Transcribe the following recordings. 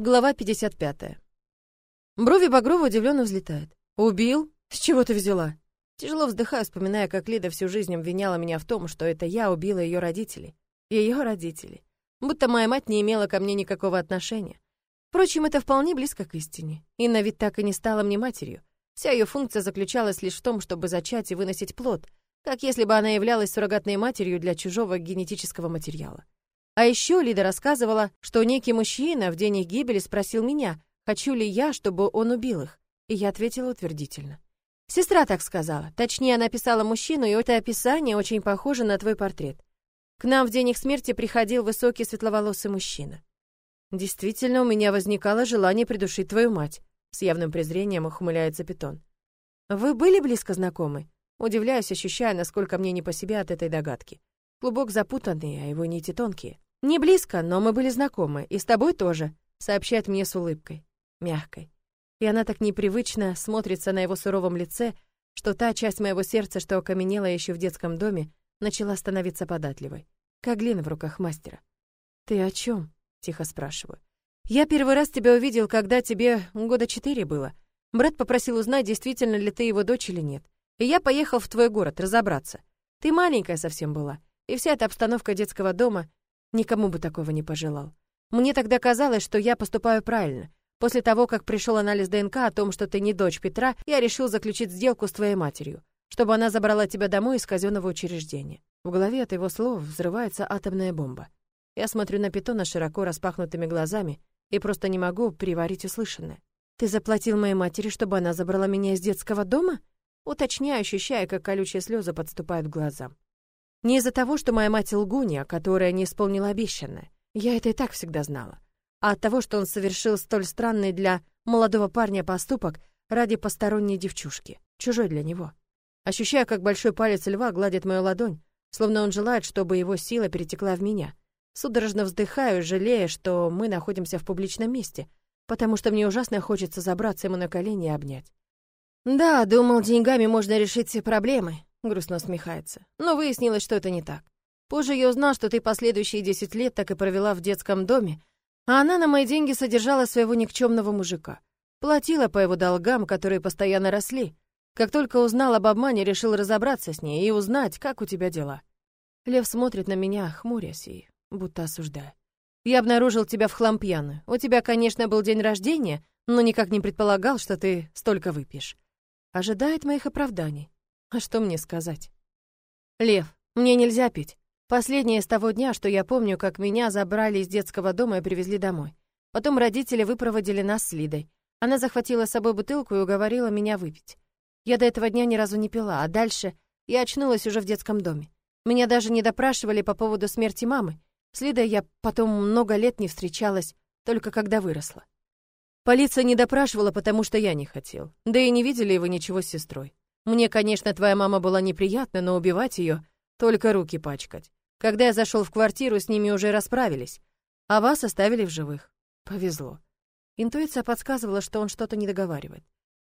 Глава 55. Брови Багрова удивленно взлетают. «Убил? С чего ты взяла?» Тяжело вздыхаю, вспоминая, как Лида всю жизнь обвиняла меня в том, что это я убила ее родителей. Ее родителей. Будто моя мать не имела ко мне никакого отношения. Впрочем, это вполне близко к истине. Инна ведь так и не стала мне матерью. Вся ее функция заключалась лишь в том, чтобы зачать и выносить плод, как если бы она являлась суррогатной матерью для чужого генетического материала. А еще Лида рассказывала, что некий мужчина в день их гибели спросил меня, хочу ли я, чтобы он убил их, и я ответила утвердительно. Сестра так сказала. Точнее, она писала мужчину, и это описание очень похоже на твой портрет. К нам в день их смерти приходил высокий светловолосый мужчина. Действительно, у меня возникало желание придушить твою мать. С явным презрением ухмыляется Питон. Вы были близко знакомы? Удивляюсь, ощущая, насколько мне не по себе от этой догадки. Клубок запутанный, а его нити тонкие. Не близко, но мы были знакомы, и с тобой тоже, сообщает мне с улыбкой, мягкой. И она так непривычно смотрится на его суровом лице, что та часть моего сердца, что окаменела еще в детском доме, начала становиться податливой, как глина в руках мастера. Ты о чем? тихо спрашиваю. Я первый раз тебя увидел, когда тебе года четыре было. Брат попросил узнать, действительно ли ты его дочь или нет. И я поехал в твой город разобраться. Ты маленькая совсем была, и вся эта обстановка детского дома Никому бы такого не пожелал. Мне тогда казалось, что я поступаю правильно. После того, как пришел анализ ДНК о том, что ты не дочь Петра, я решил заключить сделку с твоей матерью, чтобы она забрала тебя домой из казенного учреждения. В голове от его слов взрывается атомная бомба. Я смотрю на питона широко распахнутыми глазами и просто не могу приварить услышанное. «Ты заплатил моей матери, чтобы она забрала меня из детского дома?» Уточняю, ощущая, как колючие слезы подступают к глазам. Не из-за того, что моя мать лгунья, которая не исполнила обещанное. Я это и так всегда знала. А от того, что он совершил столь странный для молодого парня поступок ради посторонней девчушки, чужой для него. Ощущая, как большой палец льва гладит мою ладонь, словно он желает, чтобы его сила перетекла в меня. Судорожно вздыхаю, жалея, что мы находимся в публичном месте, потому что мне ужасно хочется забраться ему на колени и обнять. Да, думал, деньгами можно решить все проблемы, грустно усмехается. Но выяснилось, что это не так. Позже я узнал, что ты последующие десять лет так и провела в детском доме, а она на мои деньги содержала своего никчемного мужика. Платила по его долгам, которые постоянно росли. Как только узнал об обмане, решил разобраться с ней и узнать, как у тебя дела. Лев смотрит на меня, хмурясь и будто осуждая. Я обнаружил тебя в хлам пьяную. У тебя, конечно, был день рождения, но никак не предполагал, что ты столько выпьешь. Ожидает моих оправданий. А что мне сказать? Лев, мне нельзя пить. Последнее с того дня, что я помню, как меня забрали из детского дома и привезли домой. Потом родители выпроводили нас с Лидой. Она захватила с собой бутылку и уговорила меня выпить. Я до этого дня ни разу не пила, а дальше я очнулась уже в детском доме. Меня даже не допрашивали по поводу смерти мамы. С Лидой я потом много лет не встречалась, только когда выросла. Полиция не допрашивала, потому что я не хотел. Да и не видели вы ничего с сестрой. Мне, конечно, твоя мама была неприятна, но убивать ее только руки пачкать. Когда я зашел в квартиру, с ними уже расправились, а вас оставили в живых. Повезло. Интуиция подсказывала, что он что-то не договаривает.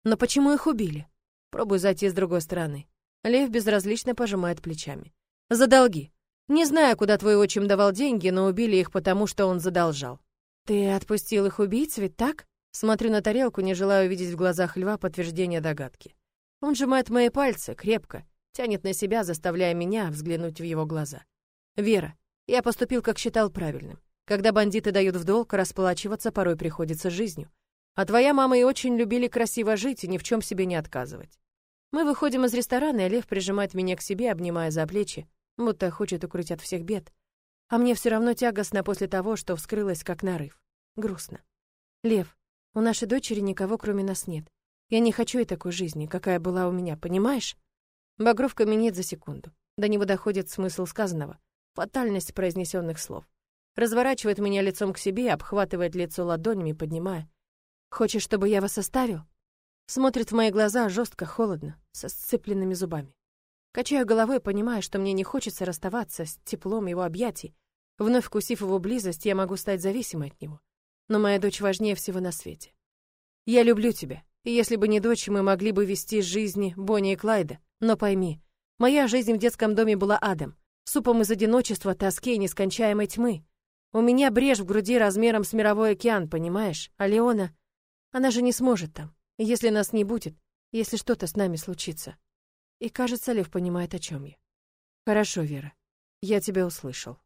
Но почему их убили? Пробую зайти с другой стороны. Лев безразлично пожимает плечами. За долги. Не знаю, куда твой отчим давал деньги, но убили их потому, что он задолжал. Ты отпустил их убийц, ведь так? Смотрю на тарелку, не желая увидеть в глазах льва подтверждение догадки. Он сжимает мои пальцы крепко, тянет на себя, заставляя меня взглянуть в его глаза. «Вера, я поступил, как считал правильным. Когда бандиты дают в долг, расплачиваться порой приходится жизнью. А твоя мама и очень любили красиво жить и ни в чем себе не отказывать. Мы выходим из ресторана, и Лев прижимает меня к себе, обнимая за плечи, будто хочет укрыть от всех бед. А мне все равно тягостно после того, что вскрылось как нарыв. Грустно. Лев, у нашей дочери никого кроме нас нет. Я не хочу и такой жизни, какая была у меня, понимаешь? Багров каменеет за секунду. До него доходит смысл сказанного, фатальность произнесенных слов. Разворачивает меня лицом к себе, обхватывает лицо ладонями, поднимая. «Хочешь, чтобы я вас оставил?» Смотрит в мои глаза жестко, холодно, со сцепленными зубами. Качаю головой, понимая, что мне не хочется расставаться с теплом его объятий. Вновь вкусив его близость, я могу стать зависимой от него. Но моя дочь важнее всего на свете. Я люблю тебя, если бы не дочь, мы могли бы вести жизни Бонни и Клайда. Но пойми, моя жизнь в детском доме была адом, супом из одиночества, тоски и нескончаемой тьмы. У меня брешь в груди размером с мировой океан, понимаешь? А Леона, она же не сможет там. Если нас не будет, если что-то с нами случится. И, кажется, Лев понимает, о чем я. Хорошо, Вера. Я тебя услышал.